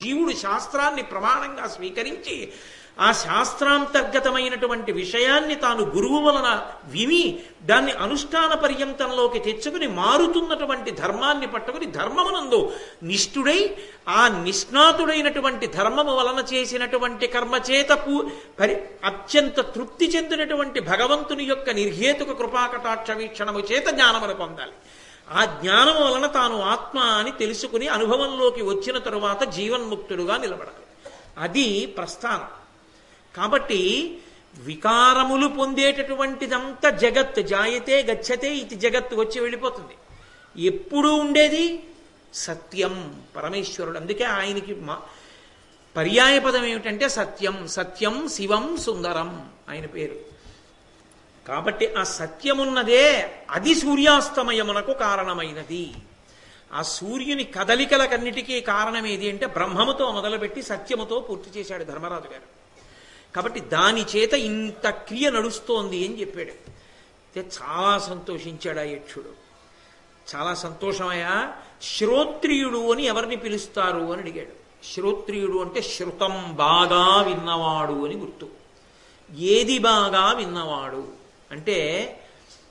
జీవుడు శాస్త్రాన్ని ప్రమాణంగా స్వీకరించి ఆ శాస్త్రాంతర్గతమైనటువంటి విషయాన్ని తాను గురువు వలన విని దాన్ని అనుష్ఠాన పర్యంతంలోకి తెచ్చుకుని మారుతున్నటువంటి ధర్మాన్ని పట్టుకుని ధర్మమునందు నిష్ఠుడై ఆ నిష్ణాతుడైనటువంటి ధర్మము వలన చేసినటువంటి కర్మచేత పూ పరి అత్యంత తృప్తి చెందినటువంటి భగవంతుని యొక్క నిర్హేతుక కృపాకటాక్ష వీక్షణము చేత జ్ఞానమును పొందాలి. ఆ జ్ఞానం వలన తాను ఆత్మ అని తెలుసుకుని అనుభవంలోకి వచ్చిన తరువాత జీవన్ముక్తుడుగా నిలబడాలి. అది ప్రస్థానం. కాబట్టి వికారములు పొందేటటువంటిదంతా జగత్. జాయతే గచ్చతే ఇది జగత్తు వచ్చి వెళ్ళిపోతుంది. ఎప్పుడు ఉండేది సత్యం పరమేశ్వరుడు. అందుకే ఆయనకి మా పర్యాయ పదం ఏమిటంటే సత్యం. సత్యం శివం సుందరం. ఆయన పేరు. కాబట్టి ఆ సత్యమున్నదే అది సూర్యాస్తమయమునకు కారణమైనది. ఆ సూర్యుని కదలికలకన్నిటికీ కారణం ఏది అంటే బ్రహ్మముతో మొదలుపెట్టి సత్యముతో పూర్తి చేశాడు ధర్మరాజు గారు. కాబట్టి దాని చేత ఇంత క్రియ నడుస్తోంది అని చెప్పాడు. అయితే చాలా సంతోషించాడు ఆ యక్షుడు. చాలా సంతోషమయ్యా శ్రోత్రియుడు అని ఎవరిని పిలుస్తారు అని అడిగాడు. శ్రోత్రియుడు అంటే శృతం బాగా విన్నవాడు అని గుర్తు. ఏది బాగా విన్నవాడు? అంటే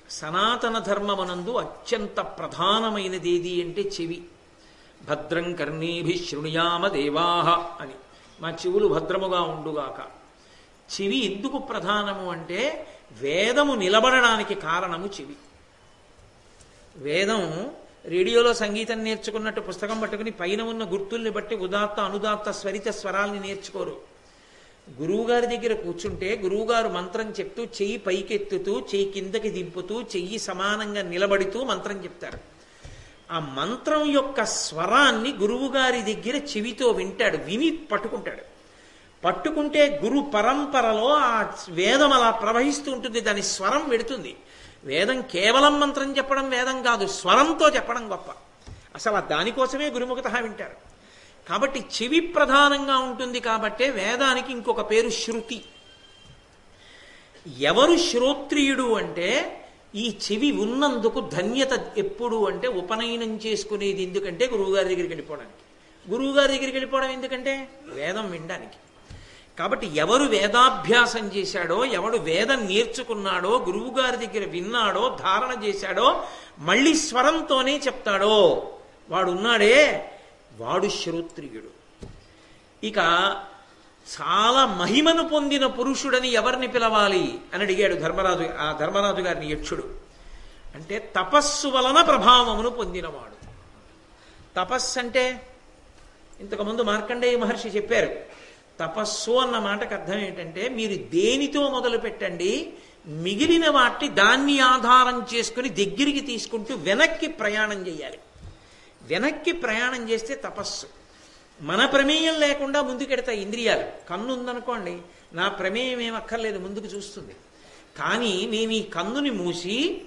సనాతన ధర్మమనందు అత్యంత ప్రధానమైనది ఏది అంటే చెవి. భద్రం కర్ణీభి శృణుయామ దేవాహ అని. మా చెవులు భద్రముగా ఉండుగాక. చెవి ఎందుకు ప్రధానము అంటే వేదము నిలబడడానికి కారణము చెవి. వేదం రేడియోలో సంగీతం నేర్చుకున్నట్టు పుస్తకం పట్టుకుని పైన ఉన్న గుర్తుల్ని బట్టి ఉదాత్త అనుదాత్త స్వరిత స్వరాల్ని నేర్చుకోరు. గురువుగారి దగ్గర కూర్చుంటే గురువుగారు మంత్రం చెప్తూ చెయ్యి పైకెత్తుతూ చెయ్యి కిందకి దింపుతూ చెయ్యి సమానంగా నిలబడుతూ మంత్రం చెప్తారు. ఆ మంత్రం యొక్క స్వరాన్ని గురువుగారి దగ్గర చెవితో వింటాడు విని పట్టుకుంటాడు. పట్టుకుంటే గురు పరంపరలో ఆ వేదం అలా ప్రవహిస్తూ ఉంటుంది దాని స్వరం వెడుతుంది. వేదం కేవలం మంత్రం చెప్పడం వేదం కాదు స్వరంతో చెప్పడం గొప్ప. అసలు దానికోసమే గురుముఖత వింటారు. కాబట్టి చెవి ప్రధానంగా ఉంటుంది కాబట్టే వేదానికి ఇంకొక పేరు శృతి. ఎవరు శ్రోత్రియుడు అంటే ఈ చెవి ఉన్నందుకు ధన్యత ఎప్పుడు అంటే ఉపనయనం చేసుకునేది ఎందుకంటే గురువుగారి దగ్గరికి వెళ్ళిపోవడానికి. గురువుగారి దగ్గరికి వెళ్ళిపోవడం ఎందుకంటే వేదం వినడానికి. కాబట్టి ఎవరు వేదాభ్యాసం చేశాడో ఎవడు వేదం నేర్చుకున్నాడో గురువుగారి దగ్గర విన్నాడో ధారణ చేశాడో మళ్ళీ స్వరంతోనే చెప్తాడో. వాడున్నాడే వాడు శ్రోత్రియుడు. ఇక చాలా మహిమను పొందిన పురుషుడని ఎవరిని పిలవాలి అని అడిగాడు ధర్మరాజు ఆ ధర్మరాజు గారిని యక్షుడు. అంటే తపస్సు వలన ప్రభావమును పొందినవాడు. తపస్సు అంటే ఇంతకుముందు మార్కండేయ మహర్షి చెప్పారు తపస్సు అన్న మాటకు అర్థం ఏంటంటే మీరు దేనితో మొదలు పెట్టండి మిగిలిన వాటిని దాన్ని ఆధారం చేసుకుని దగ్గరికి తీసుకుంటూ వెనక్కి ప్రయాణం చేయాలి. వెనక్కి ప్రయాణం చేస్తే తపస్సు. మన ప్రమేయం లేకుండా ముందుకెడతాయి ఇంద్రియాలు. కన్ను ఉందనుకోండి నా ప్రమేయం ఏమక్కర్లేదు అక్కర్లేదు ముందుకు చూస్తుంది. కానీ నేను ఈ కన్నుని మూసి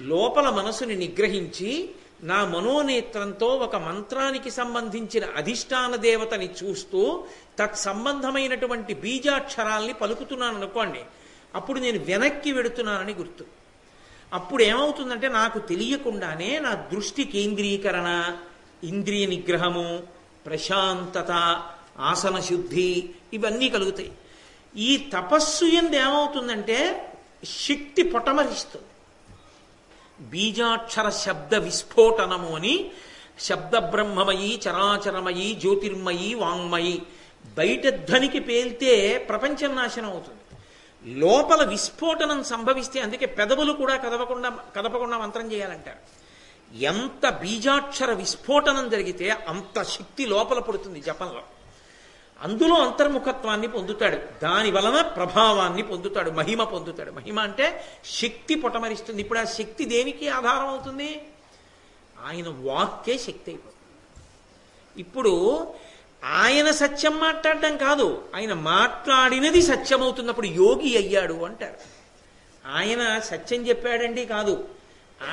లోపల మనసుని నిగ్రహించి నా మనోనేత్రంతో ఒక మంత్రానికి సంబంధించిన అధిష్టాన దేవతని చూస్తూ తత్సంబంధమైనటువంటి బీజాక్షరాల్ని పలుకుతున్నాను అనుకోండి అప్పుడు నేను వెనక్కి వెడుతున్నానని గుర్తు. అప్పుడు ఏమవుతుందంటే నాకు తెలియకుండానే నా దృష్టి కేంద్రీకరణ ఇంద్రియ నిగ్రహము ప్రశాంతత ఆసన శుద్ధి ఇవన్నీ కలుగుతాయి. ఈ తపస్సు ఎందు ఏమవుతుందంటే శక్తి పొటమరిస్తుంది. బీజాక్షర శబ్ద విస్ఫోటనము అని శబ్ద బ్రహ్మమయి చరాచరమయి జ్యోతిర్మయి వాంగ్మయి బయట ధ్వనికి పేల్తే ప్రపంచం నాశనం అవుతుంది. లోపల విస్ఫోటనం సంభవిస్తే అందుకే పెదవులు కూడా కదవకుండా కదపకుండా మంత్రం చేయాలంటారు. ఎంత బీజాక్షర విస్ఫోటనం జరిగితే అంత శక్తి లోపల పడుతుంది జపంలో. అందులో అంతర్ముఖత్వాన్ని పొందుతాడు. దాని వలన ప్రభావాన్ని పొందుతాడు మహిమ పొందుతాడు. మహిమ అంటే శక్తి పొటమరిస్తుంది. ఇప్పుడు ఆ శక్తి దేనికి ఆధారం అవుతుంది? ఆయన వాక్కే శక్తి అయిపోతుంది. ఇప్పుడు ఆయన సత్యం మాట్లాడడం కాదు. ఆయన మాట్లాడినది సత్యమవుతున్నప్పుడు యోగి అయ్యాడు అంటారు. ఆయన సత్యం చెప్పాడండి కాదు.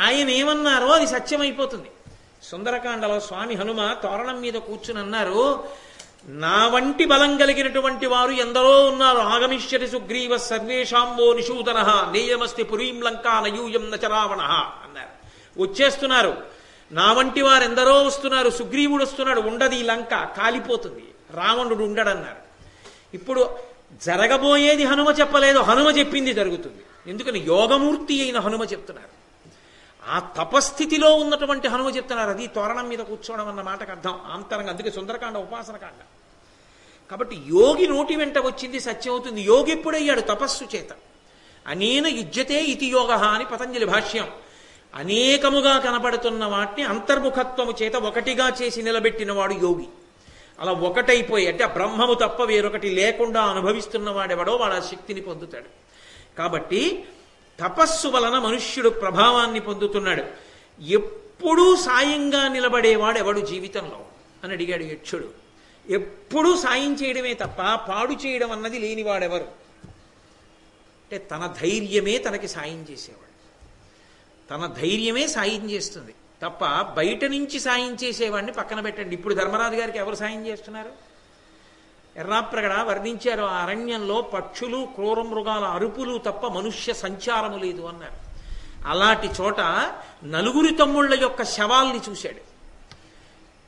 ఆయన ఏమన్నారో అది సత్యమైపోతుంది. సుందరకాండలో స్వామి హనుమ తోరణం మీద కూర్చుని అన్నారు నా వంటి బలం కలిగినటువంటి వారు ఎందరో ఉన్నారు. ఆగమిష్యతి సుగ్రీవ సర్వేషాంబో నిషూదన. నేయమస్తి పురీం లంకా నయూయం నచరావణ అన్నారు. వచ్చేస్తున్నారు. నా వంటి వారెందరో వస్తున్నారు సుగ్రీవుడు వస్తున్నాడు ఉండదు ఈ లంక కాలిపోతుంది. రావణుడు ఉండడన్నారు. ఇప్పుడు జరగబోయేది హనుమ చెప్పలేదు హనుమ చెప్పింది జరుగుతుంది. ఎందుకని యోగమూర్తి అయిన హనుమ చెప్తున్నారు. ఆ తపస్థితిలో ఉన్నటువంటి హనుమ చెప్తున్నారు అది తోరణం మీద కూర్చోవడం అన్న మాటకు అర్థం. ఆంతరంగా అందుకే సుందరకాండ ఉపాసన కాండ. కాబట్టి యోగి నోటి వెంట వచ్చింది సత్యం అవుతుంది. యోగి ఎప్పుడయ్యాడు? తపస్సు చేత. అనేన యుజ్యతే ఇతి యోగ అని పతంజలి భాష్యం. అనేకముగా కనపడుతున్న వాటిని అంతర్ముఖత్వము చేత ఒకటిగా చేసి నిలబెట్టిన వాడు యోగి. అలా ఒకటైపోయి అంటే బ్రహ్మము తప్ప వేరొకటి లేకుండా అనుభవిస్తున్న వాడెవడో వాడు ఆ శక్తిని పొందుతాడు. కాబట్టి తపస్సు వలన మనుష్యుడు ప్రభావాన్ని పొందుతున్నాడు. ఎప్పుడూ సాయంగా నిలబడేవాడు ఎవడు జీవితంలో? అని అడిగాడు యక్షుడు. ఎప్పుడూ సాయం చేయడమే తప్ప పాడు చేయడం అన్నది లేనివాడెవరు? అంటే తన ధైర్యమే తనకి సాయం చేసేవాడు. తన ధైర్యమే సాయం చేస్తుంది. తప్ప బయట నుంచి సాయం చేసేవాడిని పక్కన పెట్టండి. ఇప్పుడు ధర్మరాజు గారికి ఎవరు సాయం చేస్తున్నారు? ఎర్రాప్రగడ వర్ణించారు ఆ అరణ్యంలో పక్షులు క్రూర మృగాల అరుపులు తప్ప మనుష్య సంచారము లేదు అన్నారు. అలాంటి చోట నలుగురి తమ్ముళ్ళ యొక్క శవాల్ని చూశాడు.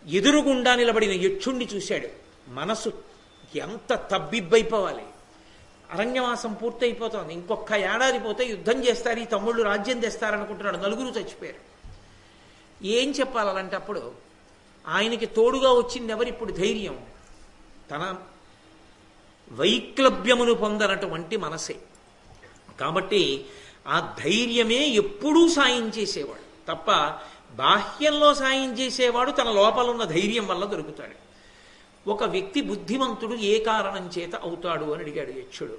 ఎదురుగుండా నిలబడిన యక్షుణ్ణి చూశాడు. మనసు ఎంత తబ్బిబ్బైపోవాలి. అరణ్యవాసం పూర్తయిపోతోంది. ఇంకొక ఏడాది పోతే యుద్ధం చేస్తారు ఈ తమ్ముళ్ళు రాజ్యం తెస్తారనుకుంటున్నాడు. నలుగురు చచ్చిపోయారు. ఏం చెప్పాలి అలాంటప్పుడు? ఆయనకి తోడుగా వచ్చింది ఎవరిప్పుడు ధైర్యం. తన వైక్లభ్యమును పొందనటువంటి మనసే. కాబట్టి ఆ ధైర్యమే ఎప్పుడూ సాయం చేసేవాడు. తప్ప బాహ్యంలో సాయం చేసేవాడు తన లోపలున్న ధైర్యం వల్ల దొరుకుతాడు. ఒక వ్యక్తి బుద్ధిమంతుడు ఏ కారణం చేత అవుతాడు అని అడిగాడు యక్షుడు.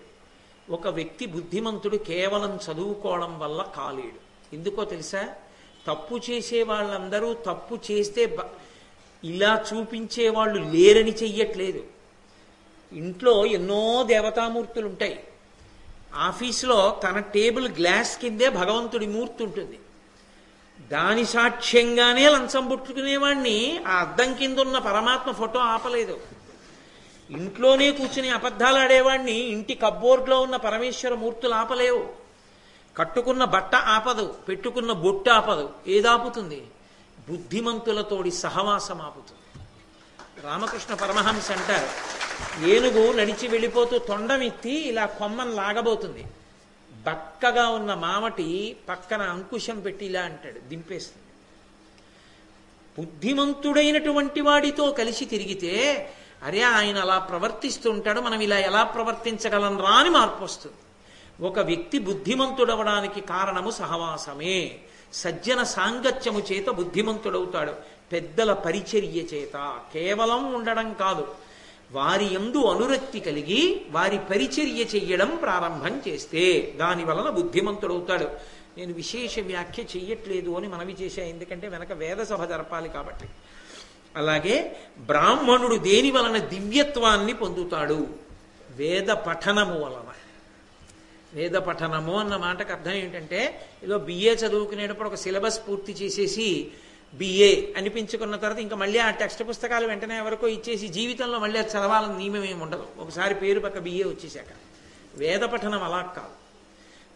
ఒక వ్యక్తి బుద్ధిమంతుడు కేవలం చదువుకోవడం వల్ల కాలేడు. ఎందుకో తెలుసా? తప్పు చేసే వాళ్ళందరూ తప్పు చేస్తే బ- ఇలా చూపించే వాళ్ళు లేరని చెయ్యట్లేదు. ఇంట్లో ఎన్నో దేవతామూర్తులు ఉంటాయి ఆఫీసులో తన టేబుల్ గ్లాస్ కిందే భగవంతుడి మూర్తి ఉంటుంది. దాని సాక్ష్యంగానే లంచం పుట్టుకునేవాడిని ఆ అద్దం కింద ఉన్న పరమాత్మ ఫోటో ఆపలేదు. ఇంట్లోనే కూర్చుని అబద్ధాలు ఆడేవాడిని ఇంటి కబ్బోర్డ్లో ఉన్న పరమేశ్వర మూర్తులు ఆపలేవు. కట్టుకున్న బట్ట ఆపదు పెట్టుకున్న బొట్టు ఆపదు. ఏదాపుతుంది? బుద్ధిమంతులతోడి సహవాసం ఆపుతుంది. రామకృష్ణ పరమహంస అంటారు ఏనుగు నడిచి వెళ్ళిపోతూ తొండమెత్తి ఇలా కొమ్మను లాగబోతుంది. బక్కగా ఉన్న మామటి పక్కన అంకుశం పెట్టి ఇలా అంటాడు దింపేస్తుంది. బుద్ధిమంతుడైనటువంటి వాడితో కలిసి తిరిగితే అరే ఆయన అలా ప్రవర్తిస్తుంటాడు మనం ఇలా ఎలా ప్రవర్తించగలం రా అని మార్పు వస్తుంది. ఒక వ్యక్తి బుద్ధిమంతుడవడానికి కారణము సహవాసమే. సజ్జన సాంగత్యము చేత బుద్ధిమంతుడవుతాడు. పెద్దల పరిచర్య చేత. కేవలం ఉండడం కాదు. వారి ఎందు అనురక్తి కలిగి వారి పరిచర్య చెయ్యడం ప్రారంభం చేస్తే దాని వలన బుద్ధిమంతుడవుతాడు. నేను విశేష వ్యాఖ్య చెయ్యట్లేదు అని మనవి చేశా ఎందుకంటే వెనక వేద సభ జరపాలి కాబట్టి. అలాగే బ్రాహ్మణుడు దేని వలన దివ్యత్వాన్ని పొందుతాడు? వేద పఠనము వలన. వేద పఠనము అన్న మాటకు అర్థం ఏంటంటే ఏదో బిఏ చదువుకునేటప్పుడు ఒక సిలబస్ పూర్తి చేసేసి బిఏ అనిపించుకున్న తర్వాత ఇంకా మళ్ళీ ఆ టెక్స్ట్ పుస్తకాలు వెంటనే ఎవరికో ఇచ్చేసి జీవితంలో మళ్ళీ అది చదవాలని నియమం ఏమి ఉండదు. ఒకసారి పేరు పక్క బిఏ వచ్చేసాక. వేద పఠనం అలా కాదు.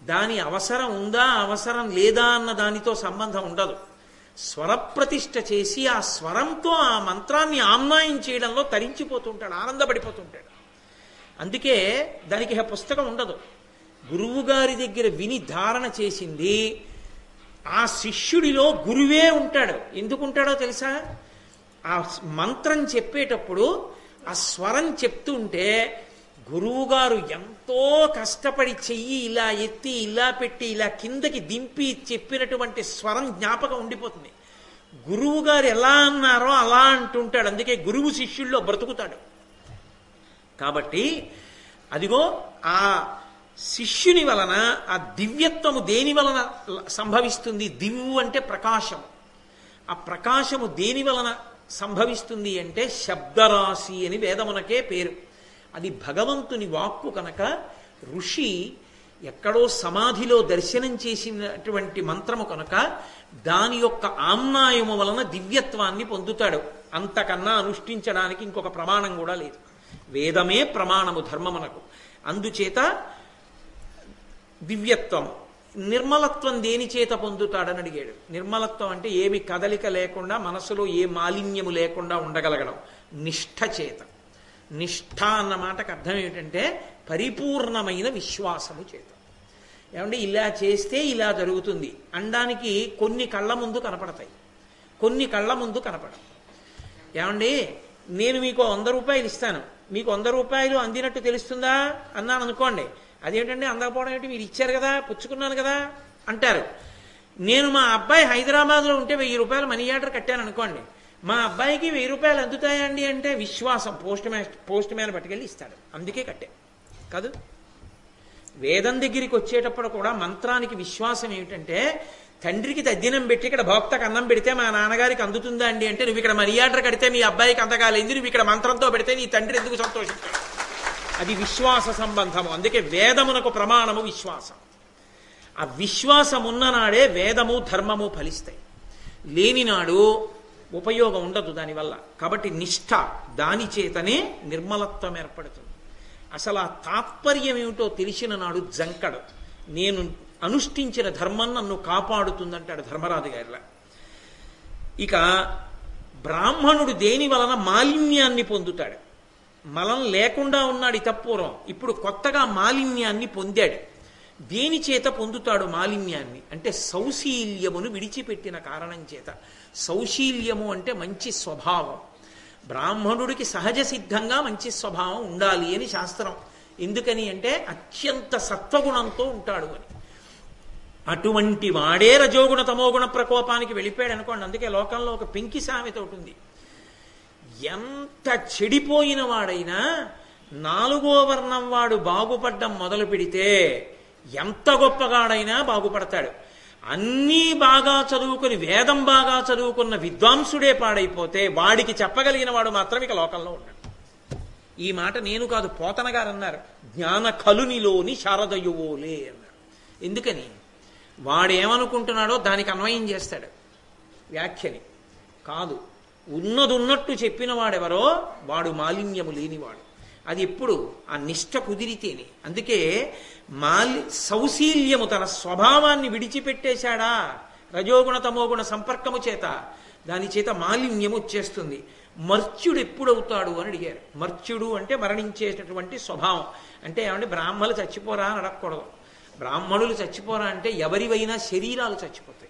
దాని అవసరం ఉందా అవసరం లేదా అన్న దానితో సంబంధం ఉండదు. స్వరప్రతిష్ఠ చేసి ఆ స్వరంతో ఆ మంత్రాన్ని ఆమ్నాయం చేయడంలో తరించిపోతుంటాడు ఆనందపడిపోతుంటాడు. అందుకే దానికి పుస్తకం ఉండదు. గురువు గారి దగ్గర విని ధారణ చేసింది ఆ శిష్యుడిలో గురువే ఉంటాడు. ఎందుకు ఉంటాడో తెలుసా? ఆ మంత్రం చెప్పేటప్పుడు ఆ స్వరం చెప్తుంటే గురువుగారు ఎంతో కష్టపడి చెయ్యి ఇలా ఎత్తి ఇలా పెట్టి ఇలా కిందకి దింపి చెప్పినటువంటి స్వరం జ్ఞాపకం ఉండిపోతుంది. గురువు గారు ఎలా అన్నారో అలా అంటుంటాడు. అందుకే గురువు శిష్యుల్లో బ్రతుకుతాడు. కాబట్టి అదిగో ఆ శిష్యుని వలన ఆ దివ్యత్వము దేని వలన సంభవిస్తుంది? దివ్వు అంటే ప్రకాశం. ఆ ప్రకాశము దేని వలన సంభవిస్తుంది అంటే శబ్దరాశి అని వేదమునకే పేరు. అది భగవంతుని వాక్కు కనుక ఋషి ఎక్కడో సమాధిలో దర్శనం చేసినటువంటి మంత్రము కనుక దాని యొక్క ఆమ్నాయము వలన దివ్యత్వాన్ని పొందుతాడు. అంతకన్నా అనుష్ఠించడానికి ఇంకొక ప్రమాణం కూడా లేదు. వేదమే ప్రమాణము ధర్మమునకు అందుచేత దివ్యత్వం. నిర్మలత్వం దేని చేత పొందుతాడని అడిగాడు. నిర్మలత్వం అంటే ఏమి కదలిక లేకుండా మనసులో ఏ మాలిన్యము లేకుండా ఉండగలగడం. నిష్ఠ చేత. నిష్ఠ అన్న మాటకు అర్థం ఏమిటంటే పరిపూర్ణమైన విశ్వాసము చేత. ఏమంటే ఇలా చేస్తే ఇలా జరుగుతుంది. అనడానికి కొన్ని కళ్ళ ముందు కనపడతాయి. కొన్ని కళ్ళ ముందు కనపడం ఏమండి నేను మీకు వంద రూపాయలు ఇస్తాను. మీకు వంద రూపాయలు అందినట్టు తెలుస్తుందా? అన్నాను అనుకోండి. అదేంటండి అందకపోవడం ఏంటి మీరు ఇచ్చారు కదా పుచ్చుకున్నాను కదా అంటారు. నేను మా అబ్బాయి హైదరాబాద్లో ఉంటే వెయ్యి రూపాయలు మనీ ఆర్డర్ కట్టాను అనుకోండి. మా అబ్బాయికి వెయ్యి రూపాయలు అందుతాయండి అంటే విశ్వాసం పోస్ట్ మ్యాన్ పోస్ట్ మ్యాన్ పట్టుకెళ్ళి ఇస్తాడు. అందుకే కట్టే. కాదు? వేదం దగ్గరికి వచ్చేటప్పుడు కూడా మంత్రానికి విశ్వాసం ఏమిటంటే తండ్రికి తద్దినం పెట్టి ఇక్కడ భోక్తకు అన్నం పెడితే మా నాన్నగారికి అందుతుందా అండి అంటే నువ్వు ఇక్కడ మనీ ఆర్డర్ కడితే మీ అబ్బాయికి అందగాలేదు నువ్వు ఇక్కడ మంత్రంతో పెడితే నీ తండ్రి ఎందుకు సంతోషిస్తాడు? అది విశ్వాస సంబంధము. అందుకే వేదమునకు ప్రమాణము విశ్వాసం. ఆ విశ్వాసం ఉన్ననాడే వేదము ధర్మము ఫలిస్తాయి. లేనినాడు ఉపయోగం ఉండదు దానివల్ల. కాబట్టి నిష్ఠ దాని చేతనే నిర్మలత్వం ఏర్పడుతుంది. అసలు ఆ తాత్పర్యం ఏమిటో తెలిసిన నాడు జంకడు. నేను అనుష్ఠించిన ధర్మం నన్ను కాపాడుతుందంటాడు ధర్మరాజు గారిలా. ఇక బ్రాహ్మణుడు దేని వలన మాలిన్యాన్ని పొందుతాడు? మలం లేకుండా ఉన్నాడు ఇతపూర్వం ఇప్పుడు కొత్తగా మాలిన్యాన్ని పొందాడు. దేని చేత పొందుతాడు మాలిన్యాన్ని? అంటే సౌశీల్యమును విడిచిపెట్టిన కారణం చేత. సౌశీల్యము అంటే మంచి స్వభావం. బ్రాహ్మణుడికి సహజ సిద్ధంగా మంచి స్వభావం ఉండాలి అని శాస్త్రం. ఎందుకని అంటే అత్యంత సత్వగుణంతో ఉంటాడు అని. అటువంటి వాడే రజోగుణ తమోగుణ ప్రకోపానికి వెళ్ళిపోయాడు అనుకోండి. అందుకే లోకంలో ఒక పెంకి సామెత ఉంటుంది ఎంత చెడిపోయిన వాడైనా నాలుగో వర్ణం వాడు బాగుపడ్డం మొదలు పెడితే ఎంత గొప్పగాడైనా బాగుపడతాడు. అన్నీ బాగా చదువుకుని వేదం బాగా చదువుకున్న విద్వాంసుడే పాడైపోతే వాడికి చెప్పగలిగిన వాడు మాత్రం ఇక లోకంలో ఉన్నాడు ఈ మాట నేను కాదు పోతన గారు అన్నారు జ్ఞాన కలునిలోని శారదయువోలే అన్నారు. ఎందుకని? వాడేమనుకుంటున్నాడో దానికి అన్వయం చేస్తాడు. వ్యాఖ్యని కాదు. ఉన్నది ఉన్నట్టు చెప్పిన వాడెవరో వాడు మాలిన్యము లేనివాడు. అది ఎప్పుడు? ఆ నిష్ట కుదిరితేనే. అందుకే మాలి సౌశీల్యము తన స్వభావాన్ని విడిచిపెట్టేశాడా? రజోగుణ తమోగుణ సంపర్కము చేత. దాని చేత మాలిన్యము వచ్చేస్తుంది. మర్త్యుడు ఎప్పుడవుతాడు అని అడిగారు. మర్త్యుడు అంటే మరణించేటటువంటి స్వభావం. అంటే ఏమంటే బ్రాహ్మలు చచ్చిపోరా అని అడగకూడదు. బ్రాహ్మణులు చచ్చిపోరా అంటే ఎవరివైనా శరీరాలు చచ్చిపోతాయి.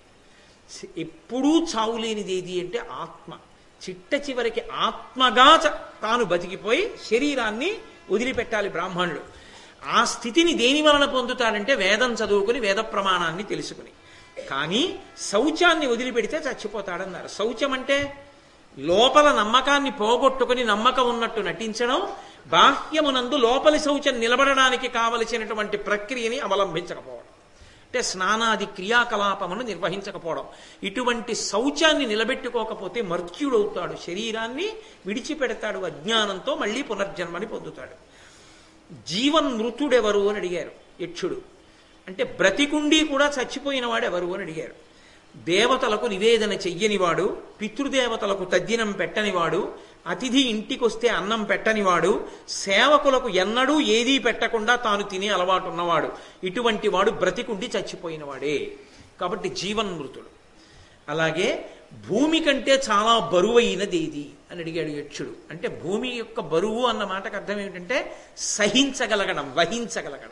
ఎప్పుడూ చావులేనిది ఏది అంటే ఆత్మ. చిట్ట చివరికి ఆత్మగా తాను బతికిపోయి శరీరాన్ని వదిలిపెట్టాలి బ్రాహ్మణుడు. ఆ స్థితిని దేని వలన పొందుతాడంటే వేదం చదువుకుని వేద ప్రమాణాన్ని తెలుసుకుని. కానీ శౌచాన్ని వదిలిపెడితే చచ్చిపోతాడన్నారు. శౌచం అంటే లోపల నమ్మకాన్ని పోగొట్టుకుని నమ్మకం ఉన్నట్టు నటించడం బాహ్యమునందు లోపలి శౌచం నిలబడడానికి కావలసినటువంటి ప్రక్రియని అవలంబించకపోవడం. అంటే స్నానాది క్రియాకలాపమును నిర్వహించకపోవడం. ఇటువంటి శౌచాన్ని నిలబెట్టుకోకపోతే మర్త్యుడవుతాడు. శరీరాన్ని విడిచిపెడతాడు అజ్ఞానంతో మళ్ళీ పునర్జన్మని పొందుతాడు. జీవన్మృతుడెవరు అని అడిగారు యక్షుడు. అంటే బ్రతికుండి కూడా చచ్చిపోయిన వాడు ఎవరు అని అడిగారు. దేవతలకు నివేదన చెయ్యనివాడు పితృదేవతలకు తద్దినం పెట్టనివాడు అతిథి ఇంటికొస్తే అన్నం పెట్టనివాడు సేవకులకు ఎన్నడూ ఏదీ పెట్టకుండా తాను తినే అలవాటు ఉన్నవాడు ఇటువంటి వాడు బ్రతికుండి చచ్చిపోయినవాడే. కాబట్టి జీవన్మృతుడు. అలాగే భూమి కంటే చాలా బరువైనది ఏది అని అడిగాడు యక్షుడు. అంటే భూమి యొక్క బరువు అన్న మాటకు అర్థం ఏమిటంటే సహించగలగడం వహించగలగడం.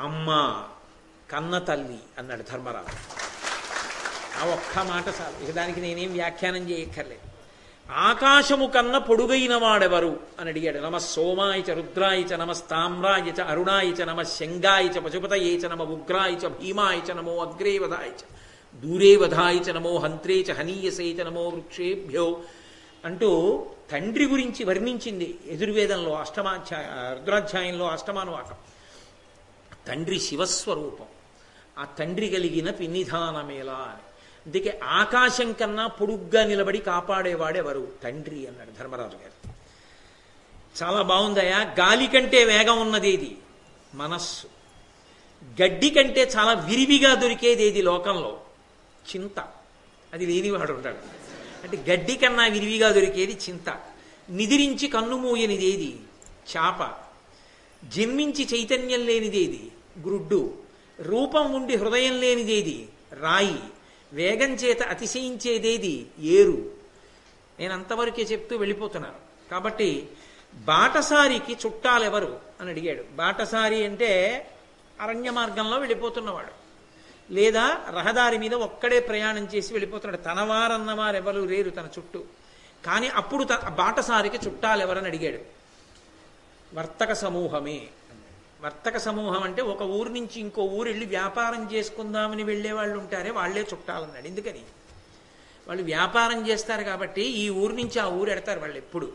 అమ్మ కన్న తల్లి అన్నాడు ధర్మరాజు. ఆ ఒక్క మాట చాలు. ఇక దానికి నేనేం వ్యాఖ్యానం చేయక్కర్లేదు. ఆకాశము కన్న పొడుగైన వాడెవరు అని అడిగాడు. నమ సోమాయ చ రుద్రాయ చ నమ స్తామ్రాయ చ అరుణాయ చ నమ శంగాయ చ పశుపతయే చ నమ ఉగ్రాయ చ భీమాయ చ నమో అగ్రే వధాయ చ దూరే చ నమో హంత్రే చ హనీయసే చ నమో వృక్షేభ్యో అంటూ తండ్రి గురించి వర్ణించింది ఎదుర్వేదంలో అష్టమాధ్యాయ రుద్రాధ్యాయంలో అష్టమానువాకం. తండ్రి శివస్వరూపం. ఆ తండ్రి కలిగిన పిన్నిధానమేలా అని. అందుకే ఆకాశం కన్నా పొడుగ్గా నిలబడి కాపాడేవాడెవరు? తండ్రి అన్నాడు ధర్మరాజు గారు. చాలా బాగుందయా గాలి కంటే వేగం ఉన్నది ఇది. మనస్సు. గడ్డి కంటే చాలా విరివిగా దొరికేది ఏది లోకంలో? చింత. అది లేనివాడు ఉంటాడు. అంటే గడ్డి కన్నా విరివిగా దొరికేది చింత. నిదిరించి కన్ను మూయనిది ఏది? చాప. జన్మించి చైతన్యం లేనిదేది గ్రుడ్డు రూపం ఉండి హృదయం లేనిదేది రాయి. వేగం చేత అతిశయించేదేది ఏరు. నేను అంతవరకే చెప్తూ వెళ్ళిపోతున్నాను. కాబట్టి బాటసారికి చుట్టాలెవరు? అని అడిగాడు. బాటసారి అంటే అరణ్య మార్గంలో వెళ్ళిపోతున్నవాడు. లేదా రహదారి మీద ఒక్కడే ప్రయాణం చేసి వెళ్ళిపోతున్నాడు. తనవారన్నవారు ఎవరు వారెవరు లేరు తన చుట్టూ. కానీ అప్పుడు బాటసారికి చుట్టాలెవరని అడిగాడు. వర్తక సమూహమే. వర్తక సమూహం అంటే ఒక ఊరు నుంచి ఇంకో ఊరు వెళ్ళి వ్యాపారం చేసుకుందామని వెళ్ళే వాళ్ళు ఉంటారే వాళ్ళే చుట్టాలన్నాడు. ఎందుకని? వాళ్ళు వ్యాపారం చేస్తారు కాబట్టి ఈ ఊరు నుంచి ఆ ఊరు ఎడతారు వాళ్ళు ఎప్పుడు.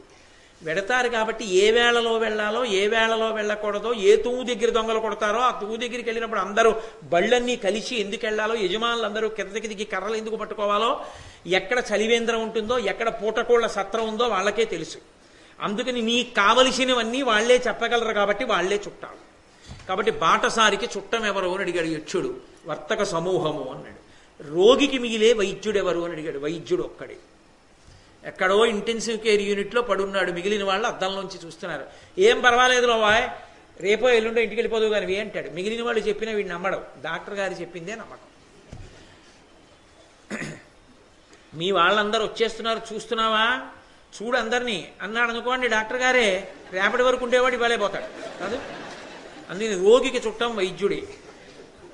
వెడతారు కాబట్టి ఏ వేళలో వెళ్ళాలో ఏ వేళలో వెళ్ళకూడదో ఏ తువ్వు దగ్గర దొంగలు కొడతారో ఆ తువ్వు దగ్గరికి వెళ్ళినప్పుడు అందరూ బళ్ళన్నీ కలిసి ఎందుకు వెళ్ళాలో యజమానులు అందరూ కిందకి దిగి కర్రలు ఎందుకు పట్టుకోవాలో ఎక్కడ చలివేంద్రం ఉంటుందో ఎక్కడ పూటకోళ్ళ సత్రం ఉందో వాళ్ళకే తెలుసు. అందుకని నీకు కావలసినవన్నీ వాళ్ళే చెప్పగలరు కాబట్టి వాళ్ళే చుట్టాలు. కాబట్టి బాటసారికి చుట్టం ఎవరు అని అడిగాడు యక్షుడు. వర్తక సమూహము అన్నాడు. రోగికి మిగిలే వైద్యుడు ఎవరు అని అడిగాడు. వైద్యుడు ఒక్కడే. ఎక్కడో ఇంటెన్సివ్ కేర్ యూనిట్లో పడున్నాడు. మిగిలిన వాళ్ళు అద్దంలోంచి చూస్తున్నారు. ఏం పర్వాలేదు లోవాయ్ రేపో ఎల్లుండో ఇంటికి వెళ్ళిపోదు కానీ అంటాడు. మిగిలిన వాళ్ళు చెప్పినా వీడిని నమ్మడం. డాక్టర్ గారు చెప్పిందే నమ్మకం. మీ వాళ్ళందరూ వచ్చేస్తున్నారు చూస్తున్నావా? చూడు అందరినీ. అన్నాడు అనుకోండి డాక్టర్ గారే రేపటి వరకు ఉండేవాడు ఇవాళే పోతాడు కాదు? అందుకని రోగికి చుట్టం వైద్యుడే.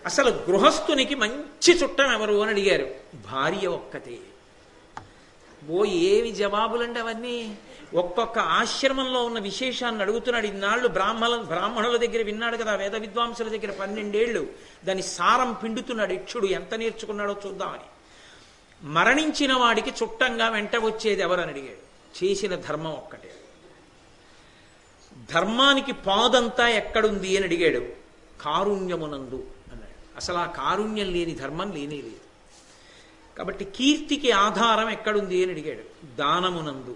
అసలు గృహస్థునికి మంచి చుట్టం ఎవరు అని అడిగారు. భార్య ఒక్కతే. ఓ ఏవి జవాబులండి అవన్నీ? ఒక్కొక్క ఆశ్రమంలో ఉన్న విశేషాన్ని అడుగుతున్నాడు. ఇన్నాళ్ళు బ్రాహ్మణ బ్రాహ్మణుల దగ్గర విన్నాడు కదా వేద విద్వాంసుల దగ్గర పన్నెండేళ్ళు దాని సారం పిండుతున్నాడు. ఇక్షుడు ఎంత నేర్చుకున్నాడో చూద్దామని. మరణించిన వాడికి చుట్టంగా వెంట వచ్చేది ఎవరని అడిగాడు. చేసిన ధర్మం ఒక్కటే. ధర్మానికి పాదంతా ఎక్కడుంది అని అడిగాడు. కారుణ్యమునందు అన్నాడు. అసలు ఆ కారుణ్యం లేని ధర్మం లేనే లేదు. కాబట్టి కీర్తికి ఆధారం ఎక్కడుంది అని అడిగాడు. దానమునందు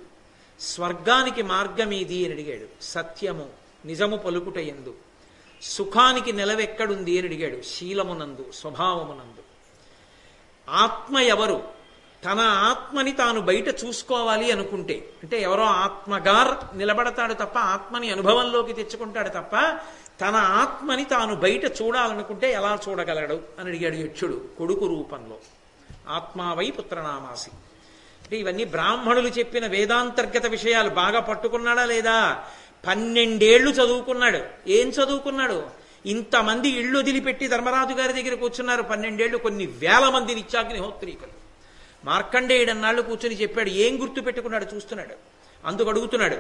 స్వర్గానికి మార్గమేది అని అడిగాడు. సత్యము నిజము పలుకుట ఎందు సుఖానికి నిలవెక్కడుంది అని అడిగాడు. శీలమునందు స్వభావమునందు. ఆత్మ ఎవరు? తన ఆత్మని తాను బయట చూసుకోవాలి అనుకుంటే అంటే ఎవరో ఆత్మగార్ నిలబడతాడు తప్ప ఆత్మని అనుభవంలోకి తెచ్చుకుంటాడు తప్ప తన ఆత్మని తాను బయట చూడాలనుకుంటే ఎలా చూడగలడు? అని అడిగాడు యక్షుడు కొడుకు రూపంలో. ఆత్మావై పుత్రనామాసి. అంటే ఇవన్నీ బ్రాహ్మణులు చెప్పిన వేదాంతర్గత విషయాలు బాగా పట్టుకున్నాడా లేదా? పన్నెండేళ్ళు చదువుకున్నాడు. ఏం చదువుకున్నాడు? ఇంతమంది ఇళ్ళు వదిలిపెట్టి ధర్మరాజు గారి దగ్గర కూర్చున్నారు. పన్నెండేళ్ళు కొన్ని వేల మంది నిత్యాగ్నిహోత్రీకులు. మార్కండేయుడు అన్నాళ్ళు కూర్చొని చెప్పాడు ఏం గుర్తు పెట్టుకున్నాడు? చూస్తున్నాడు. అందుకు అడుగుతున్నాడు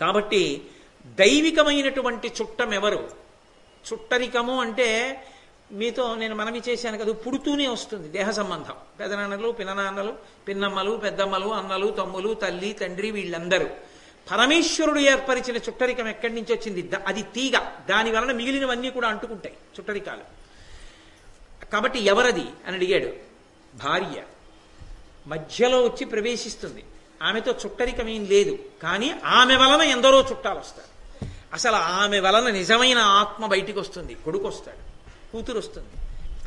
కాబట్టి దైవికమైనటువంటి చుట్టం ఎవరు? చుట్టరికము అంటే మీతో నేను మనవి చేశాను కదా పుడుతూనే వస్తుంది దేహ సంబంధం. పెదనాన్నలు పిననాన్నలు పిన్నమ్మలు పెద్దమ్మలు అన్నలు తమ్ములు తల్లి తండ్రి వీళ్ళందరూ. పరమేశ్వరుడు ఏర్పరిచిన చుట్టరికం ఎక్కడి నుంచి వచ్చింది? అది తీగ. దాని వలన మిగిలినవన్నీ కూడా అంటుకుంటాయి చుట్టరికాలు. కాబట్టి ఎవరది? అని అడిగాడు. భార్య. మధ్యలో వచ్చి ప్రవేశిస్తుంది. ఆమెతో చుట్టరికమేం లేదు. కానీ ఆమె వలన ఎందరో చుట్టాలు వస్తారు. అసలు ఆమె వలన నిజమైన ఆత్మ బయటికి వస్తుంది కొడుకు వస్తాడు కూతురు వస్తుంది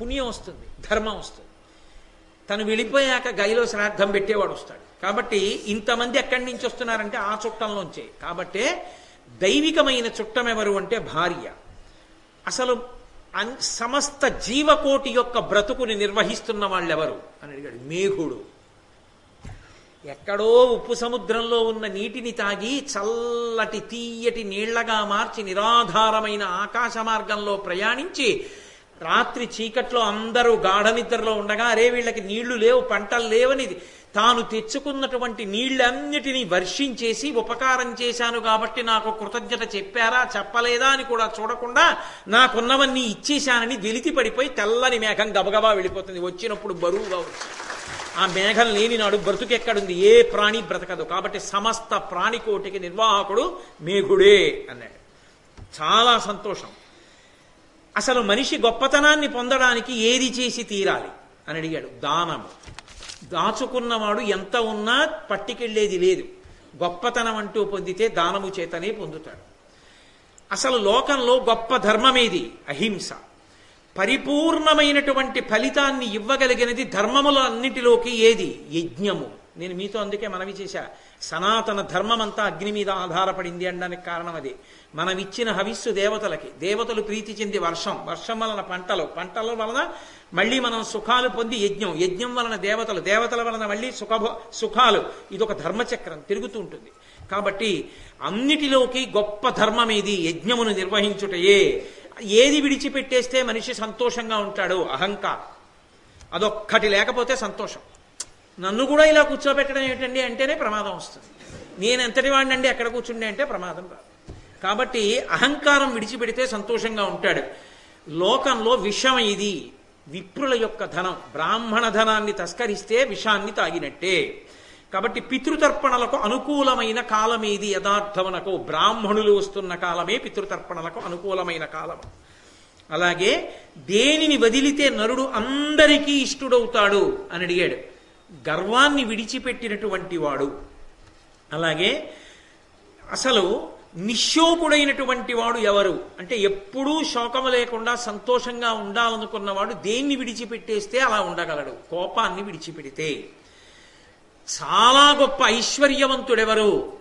పుణ్యం వస్తుంది. ధర్మం వస్తుంది. తను వెళ్ళిపోయాక గైలో శ్రాద్ధం పెట్టేవాడు వస్తాడు. కాబట్టి ఇంతమంది ఎక్కడి నుంచి వస్తున్నారంటే ఆ చుట్టంలోంచే. కాబట్టే దైవికమైన చుట్టం ఎవరు అంటే భార్య. అసలు సమస్త జీవకోటి యొక్క బ్రతుకుని నిర్వహిస్తున్న వాళ్ళెవరు? అని అడిగాడు. మేఘుడు. ఎక్కడో ఉప్పు సముద్రంలో ఉన్న నీటిని తాగి చల్లటి తీయటి నీళ్ళగా మార్చి నిరాధారమైన ఆకాశ మార్గంలో ప్రయాణించి రాత్రి చీకట్లో అందరూ గాఢనిద్రలో ఉండగా అరే వీళ్ళకి నీళ్ళు లేవు పంటలు లేవనిది. తాను తెచ్చుకున్నటువంటి నీళ్ళన్నిటినీ వర్షించేసి ఉపకారం చేశాను కాబట్టి నాకు కృతజ్ఞత చెప్పారా చెప్పలేదా అని కూడా చూడకుండా నాకున్నవన్నీ ఇచ్చేశానని వెలితి పడిపోయి తెల్లని మేఘం గబగబా వెళ్ళిపోతుంది. వచ్చినప్పుడు బరువుగా వచ్చింది ఆ మేఘం లేని నాడు బ్రతుకెక్కడుంది? ఏ ప్రాణి బ్రతకదు. కాబట్టి సమస్త ప్రాణికోటికి నిర్వాహకుడు మేఘుడే అన్నాడు. చాలా సంతోషం. అసలు మనిషి గొప్పతనాన్ని పొందడానికి ఏది చేసి తీరాలి? అని అడిగాడు. దానము. దాచుకున్నవాడు ఎంత ఉన్నా పట్టికెళ్ళేది లేదు. గొప్పతనం అంటూ పొందితే దానము చేతనే పొందుతాడు. అసలు లోకంలో గొప్ప ధర్మమేది? అహింస. పరిపూర్ణమైనటువంటి ఫలితాన్ని ఇవ్వగలిగినది ధర్మముల అన్నిటిలోకి ఏది? యజ్ఞము. నేను మీతో అందుకే మనవి చేశా. సనాతన ధర్మం అంతా అగ్ని మీద ఆధారపడింది అనడానికి కారణం అది. మనం ఇచ్చిన హవిస్సు దేవతలకి దేవతలు ప్రీతి చెంది వర్షం వర్షం వలన పంటలు పంటల వలన మళ్ళీ మనం సుఖాలు పొంది యజ్ఞం యజ్ఞం వలన దేవతలు దేవతల వలన మళ్ళీ సుఖ సుఖాలు. ఇదొక ధర్మచక్రం తిరుగుతూ ఉంటుంది. కాబట్టి అన్నిటిలోకి గొప్ప ధర్మం ఏది యజ్ఞమును నిర్వహించుటయే. ఏది విడిచిపెట్టేస్తే మనిషి సంతోషంగా ఉంటాడు అహంకారం. అదొక్కటి లేకపోతే సంతోషం. నన్ను కూడా ఇలా కూర్చోబెట్టడం ఏంటండి అంటేనే ప్రమాదం వస్తుంది. నేను ఎంతటి వాడినండి ఎక్కడ కూర్చుండే అంటే ప్రమాదం రాదు కాబట్టి అహంకారం విడిచిపెడితే సంతోషంగా ఉంటాడు. లోకంలో విషం ఇది. విప్రుల యొక్క ధనం బ్రాహ్మణ ధనాన్ని తస్కరిస్తే విషాన్ని తాగినట్టే. కాబట్టి పితృతర్పణలకు అనుకూలమైన కాలమేది యథార్థమునకు బ్రాహ్మణులు వస్తున్న కాలమే పితృతర్పణలకు అనుకూలమైన కాలం. అలాగే దేనిని వదిలితే నరుడు అందరికీ ఇష్టుడవుతాడు అని అడిగాడు. గర్వాన్ని విడిచిపెట్టినటువంటి వాడు. అలాగే అసలు నిశోకుడైనటువంటి వాడు ఎవరు? అంటే ఎప్పుడూ శోకము లేకుండా సంతోషంగా ఉండాలనుకున్నవాడు దేన్ని విడిచిపెట్టేస్తే అలా ఉండగలడు? కోపాన్ని విడిచిపెడితే. చాలా గొప్ప ఐశ్వర్యవంతుడెవరు?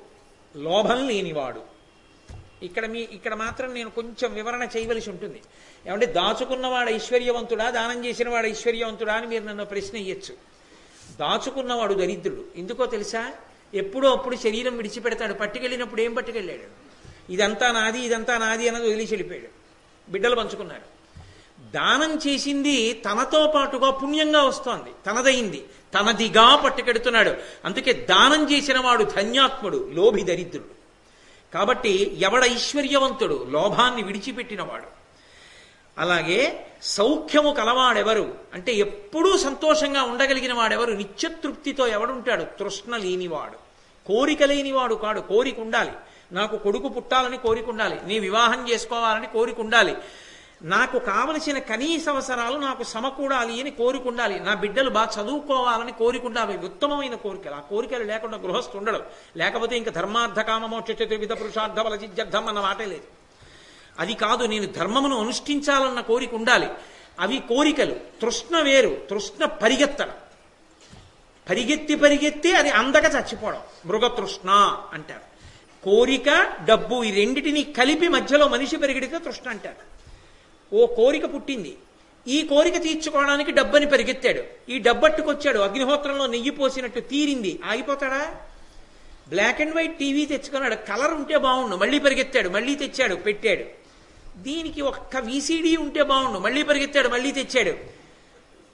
లోభం లేనివాడు. ఇక్కడ మీ ఇక్కడ మాత్రం నేను కొంచెం వివరణ చేయవలసి ఉంటుంది. ఏమంటే దాచుకున్నవాడు ఐశ్వర్యవంతుడా? దానం చేసిన వాడు ఐశ్వర్యవంతుడా అని మీరు నన్ను ప్రశ్న ఇయ్యచ్చు. దాచుకున్నవాడు దరిద్రుడు. ఎందుకో తెలుసా? ఎప్పుడో అప్పుడు శరీరం విడిచిపెడతాడు. పట్టుకెళ్ళినప్పుడు ఏం పట్టుకెళ్ళాడు? ఇదంతా నాది ఇదంతా నాది అన్నది వదిలేసి వెళ్ళిపోయాడు. బిడ్డలు పంచుకున్నాడు దానం చేసింది తనతో పాటుగా పుణ్యంగా వస్తోంది. తనదైంది. తనదిగా పట్టుకెడుతున్నాడు. అందుకే దానం చేసిన వాడు ధన్యాత్ముడు లోభి దరిద్రుడు. కాబట్టి ఎవడ ఐశ్వర్యవంతుడు లోభాన్ని విడిచిపెట్టినవాడు అలాగే సౌఖ్యము కలవాడెవరు? అంటే ఎప్పుడూ సంతోషంగా ఉండగలిగిన వాడెవరు? నిత్యతృప్తితో ఎవడుంటాడు? తృష్ణ లేనివాడు. కోరిక లేనివాడు కాడు. కోరిక ఉండాలి నాకు కొడుకు పుట్టాలని కోరిక ఉండాలి నీ వివాహం చేసుకోవాలని కోరిక ఉండాలి నాకు కావలసిన కనీస అవసరాలు నాకు సమకూడాలి అని కోరిక ఉండాలి నా బిడ్డలు బాగా చదువుకోవాలని కోరిక ఉండాలి ఉత్తమమైన కోరికలు. ఆ కోరికలు లేకుండా గృహస్థు ఉండడు లేకపోతే ఇంకా ధర్మార్థ కామ మోక్ష చతుర్విధ పురుషార్థ బల అన్న మాటే లేదు. అది కాదు నేను ధర్మమును అనుష్ఠించాలన్న కోరిక ఉండాలి. అవి కోరికలు. తృష్ణ వేరు. తృష్ణ పరిగెత్తడం. పరిగెత్తి పరిగెత్తి అది అందక చచ్చిపోవడం. మృగతృష్ణ అంటారు. కోరిక డబ్బు ఈ రెండిటిని కలిపి మధ్యలో మనిషి పరిగెడితే తృష్ణ అంటారు. ఓ కోరిక పుట్టింది. ఈ కోరిక తీర్చుకోవడానికి డబ్బని పరిగెత్తాడు. ఈ డబ్బట్టుకొచ్చాడు. అగ్నిహోత్రంలో నెయ్యి పోసినట్టు తీరింది. ఆగిపోతాడా? బ్లాక్ అండ్ వైట్ టీవీ తెచ్చుకున్నాడు. కలర్ ఉంటే బాగుండు. మళ్ళీ పరిగెత్తాడు. మళ్ళీ తెచ్చాడు. పెట్టాడు. దీనికి ఒక్క విసిడి ఉంటే బాగుండు. మళ్ళీ పరిగెత్తాడు మళ్ళీ తెచ్చాడు.